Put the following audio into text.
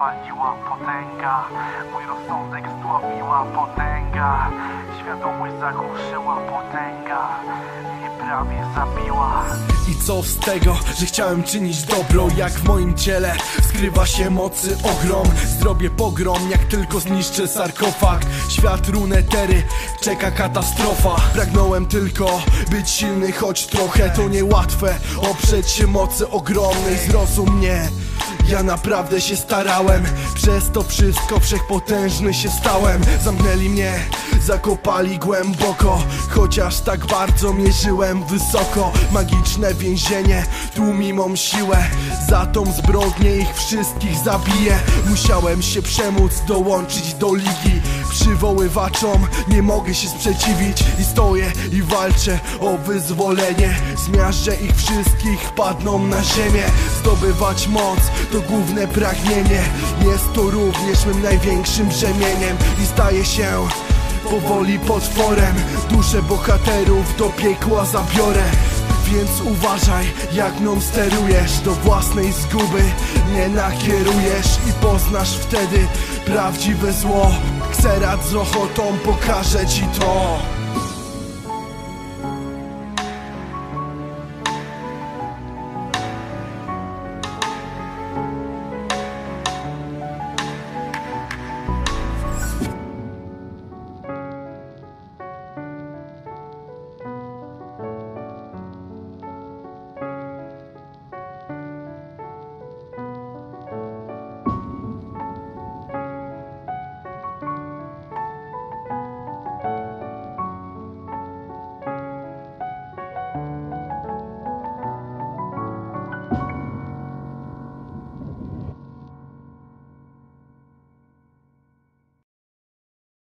zapaliła potęga. Mój rozsądek zdławiła potęga. Świadomość zagłuszyła potęga. Mnie prawie zabiła. I co z tego, że chciałem czynić dobro? Jak w moim ciele skrywa się mocy ogrom. Zrobię pogrom, jak tylko zniszczę sarkofag. Świat runetery, czeka katastrofa. Pragnąłem tylko być silny, choć trochę to niełatwe. Oprzeć się mocy ogromnej, zrozum mnie ja naprawdę się starałem. Przez to wszystko wszechpotężny się stałem. Zamknęli mnie, zakopali głęboko. Chociaż tak bardzo mierzyłem wysoko. Magiczne więzienie, tłumi mą siłę. Za tą zbrodnię ich wszystkich zabiję. Musiałem się przemóc, dołączyć do ligi. Przywoływaczom nie mogę się sprzeciwić. I stoję i walczę o wyzwolenie Zmiażdżę ich wszystkich, padną na ziemię. Zdobywać moc to główne pragnienie. Jest to również mym największym brzemieniem I staje się powoli potworem. Duszę bohaterów do piekła zabiorę. Więc uważaj, jak mną sterujesz Do własnej zguby nie nakierujesz I poznasz wtedy prawdziwe zło. Kserat z ochotą pokaże ci to